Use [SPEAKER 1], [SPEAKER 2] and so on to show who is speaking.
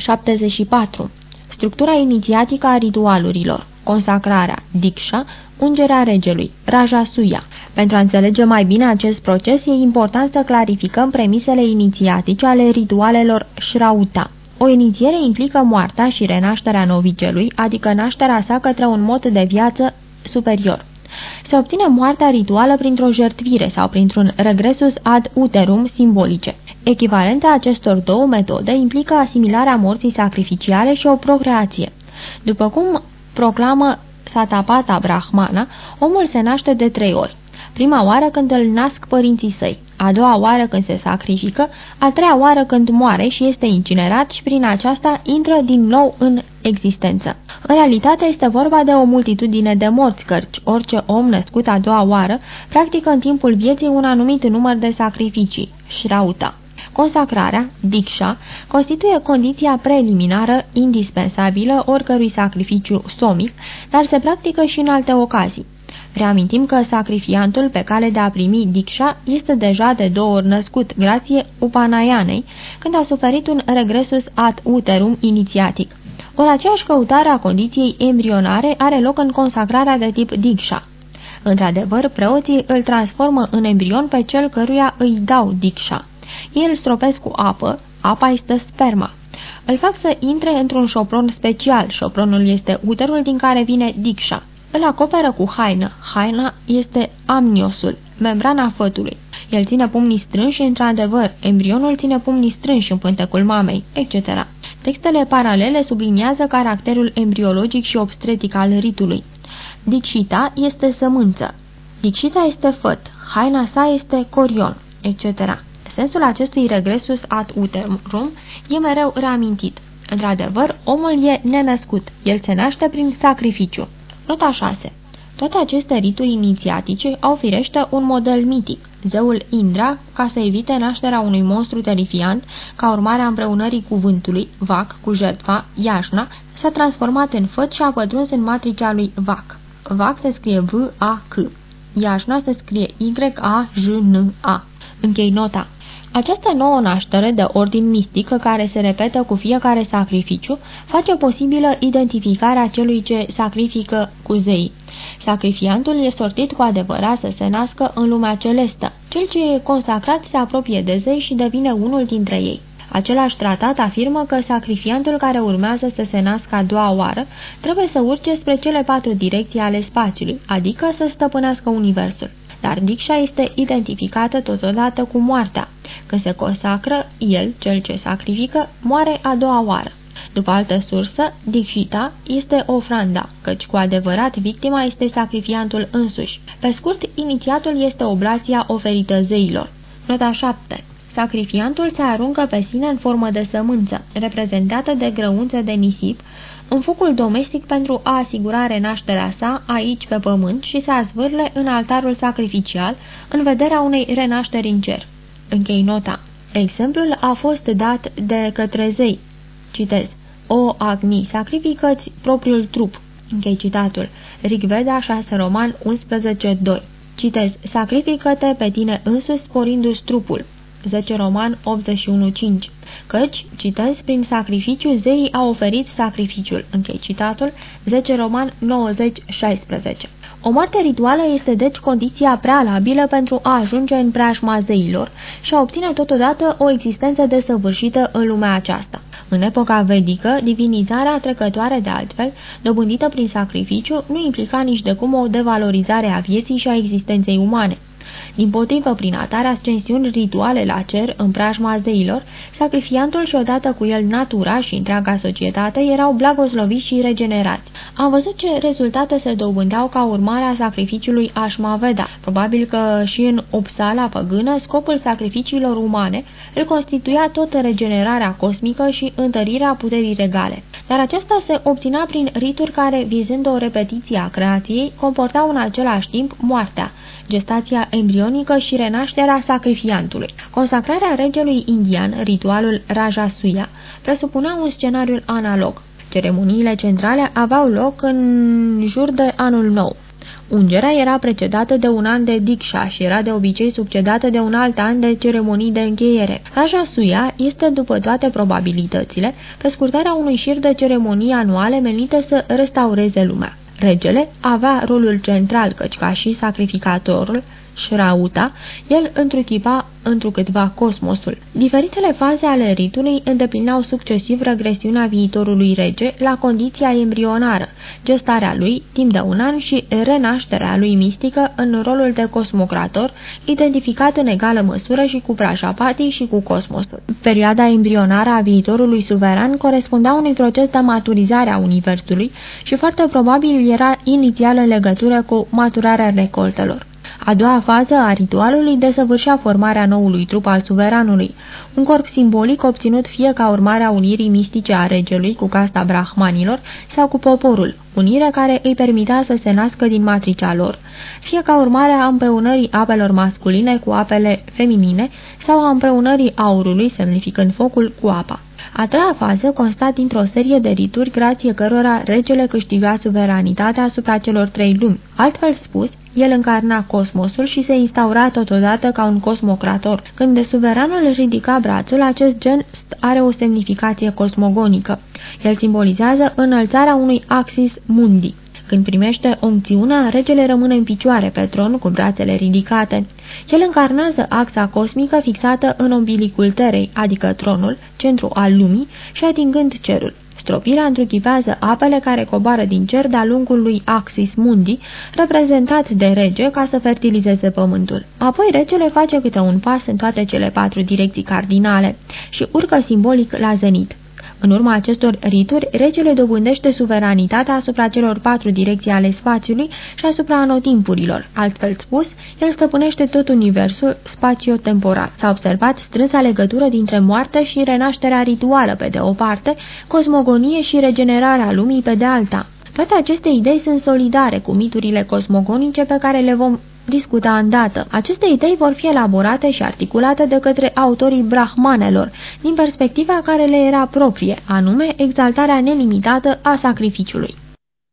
[SPEAKER 1] 74. Structura inițiatică a ritualurilor Consacrarea, Diksha, ungerea regelui, Rajasuya. Pentru a înțelege mai bine acest proces, e important să clarificăm premisele inițiatice ale ritualelor Shrauta. O inițiere implică moartea și renașterea novicelui, adică nașterea sa către un mod de viață superior. Se obține moartea rituală printr-o jertvire sau printr-un regresus ad uterum simbolice. Echivalența acestor două metode implică asimilarea morții sacrificiale și o procreație. După cum proclamă Satapata Brahmana, omul se naște de trei ori. Prima oară când îl nasc părinții săi, a doua oară când se sacrifică, a treia oară când moare și este incinerat și prin aceasta intră din nou în existență. În realitate este vorba de o multitudine de morți, cărci orice om născut a doua oară practică în timpul vieții un anumit număr de sacrificii, shrauta. Consacrarea, diksha, constituie condiția preliminară indispensabilă oricărui sacrificiu somic, dar se practică și în alte ocazii. Reamintim că sacrifiantul pe cale de a primi diksha este deja de două ori născut, grație Upanayanei, când a suferit un regresus ad uterum inițiatic. Ori aceeași căutare a condiției embrionare are loc în consacrarea de tip diksha. Într-adevăr, preoții îl transformă în embrion pe cel căruia îi dau diksha. Ei îl stropesc cu apă, apa este sperma. Îl fac să intre într-un șopron special, șopronul este uterul din care vine diksha. Îl acoperă cu haină. Haina este amniosul, membrana fătului. El ține pumnii strânși și, într-adevăr, embrionul ține pumnii strânși în pântecul mamei, etc. Textele paralele subliniază caracterul embriologic și obstetric al ritului. Dicita este sămânță. Dicita este făt. Haina sa este corion, etc. Sensul acestui regresus ad uterum e mereu reamintit. Într-adevăr, omul e nenăscut. El se naște prin sacrificiu. Nota 6. Toate aceste rituri inițiatice au firește un model mitic. Zeul Indra, ca să evite nașterea unui monstru terifiant, ca urmare a împreunării cuvântului, Vac, cu jertfa, Iașna, s-a transformat în făt și a pătruns în matricea lui Vac. Vac se scrie V-A-C. Iașna se scrie Y-A-J-N-A. Închei nota. Această nouă naștere de ordin mistică care se repetă cu fiecare sacrificiu face posibilă identificarea celui ce sacrifică cu zei. Sacrifiantul e sortit cu adevărat să se nască în lumea celestă. Cel ce e consacrat se apropie de zei și devine unul dintre ei. Același tratat afirmă că sacrifiantul care urmează să se nască a doua oară trebuie să urce spre cele patru direcții ale spațiului, adică să stăpânească universul dar Diksha este identificată totodată cu moartea. Când se consacră, el, cel ce sacrifică, moare a doua oară. După altă sursă, Dikshita este ofranda, căci cu adevărat victima este sacrifiantul însuși. Pe scurt, inițiatul este oblația oferită zeilor. Nota 7 Sacrifiantul se aruncă pe sine în formă de sămânță, reprezentată de grăunțe de nisip, în focul domestic pentru a asigura renașterea sa aici pe pământ și să zvârle în altarul sacrificial în vederea unei renașteri în cer. Închei nota. Exemplul a fost dat de către zei. Citez. O, Agni, sacrifică-ți propriul trup. Închei citatul. Rigveda 6 Roman 11.2 Citez. Sacrifică-te pe tine însuți sporindu-ți trupul. 10 Roman 81.5 Căci, citez, prin sacrificiu zeii au oferit sacrificiul. Închei citatul 10 Roman 90.16 O moarte rituală este deci condiția prealabilă pentru a ajunge în preajma zeilor și a obține totodată o existență desăvârșită în lumea aceasta. În epoca vedică, divinizarea trecătoare de altfel, dobândită prin sacrificiu, nu implica nici de cum o devalorizare a vieții și a existenței umane. Din potrivă, prin atare ascensiuni rituale la cer, în preajma zeilor, sacrifiantul și odată cu el natura și întreaga societate erau blagosloviți și regenerați. Am văzut ce rezultate se dobândeau ca urmare a sacrificiului Ashmaveda. Probabil că și în Uppsala păgână, scopul sacrificiilor umane îl constituia tot regenerarea cosmică și întărirea puterii regale. Dar acesta se obținea prin rituri care, vizând o repetiție a creației, comportau în același timp moartea, gestația embrionică și renașterea sacrifiantului. Consacrarea regelui indian, ritualul Rajasuya, presupunea un scenariu analog. Ceremoniile centrale aveau loc în jur de anul nou. Ungerea era precedată de un an de diksha și era de obicei succedată de un alt an de ceremonii de încheiere. Raja Suya este, după toate probabilitățile, prescurtarea unui șir de ceremonii anuale menite să restaureze lumea. Regele avea rolul central, căci ca și sacrificatorul, Shrauta, el întruchipa întrucâtva cosmosul. Diferitele faze ale ritului îndeplineau succesiv regresiunea viitorului rege la condiția embrionară, gestarea lui timp de un an și renașterea lui mistică în rolul de cosmocrator, identificat în egală măsură și cu Prajapati și cu cosmosul. Perioada embrionară a viitorului suveran corespundea unui proces de maturizare a universului și foarte probabil era inițial în legătură cu maturarea recoltelor. A doua fază a ritualului desăvârșea formarea noului trup al suveranului, un corp simbolic obținut fie ca urmare a unirii mistice a regelui cu casta brahmanilor sau cu poporul, unire care îi permitea să se nască din matricea lor, fie ca urmare a împreunării apelor masculine cu apele feminine sau a împreunării aurului, semnificând focul, cu apa. A treia fază consta dintr-o serie de rituri grație cărora regele câștiga suveranitatea asupra celor trei lumi. Altfel spus, el încarna cosmosul și se instaura totodată ca un cosmocrator. Când de suveranul își ridica brațul, acest gen are o semnificație cosmogonică. El simbolizează înălțarea unui axis mundi. Când primește oncțiunea, regele rămâne în picioare pe tron cu brațele ridicate. El încarnează axa cosmică fixată în umbilicul terei, adică tronul, centru al lumii, și atingând cerul. Stropirea întruchipează apele care coboară din cer de-a lungul lui Axis Mundi, reprezentat de rege ca să fertilizeze pământul. Apoi regele face câte un pas în toate cele patru direcții cardinale și urcă simbolic la zenit. În urma acestor rituri, regele dobândește suveranitatea asupra celor patru direcții ale spațiului și asupra anotimpurilor. Altfel spus, el stăpânește tot universul spațio-temporal. S-a observat strânsa legătură dintre moarte și renașterea rituală pe de o parte, cosmogonie și regenerarea lumii pe de alta. Toate aceste idei sunt solidare cu miturile cosmogonice pe care le vom discuta îndată. Aceste idei vor fi elaborate și articulate de către autorii brahmanelor, din perspectiva care le era proprie, anume exaltarea nelimitată a sacrificiului.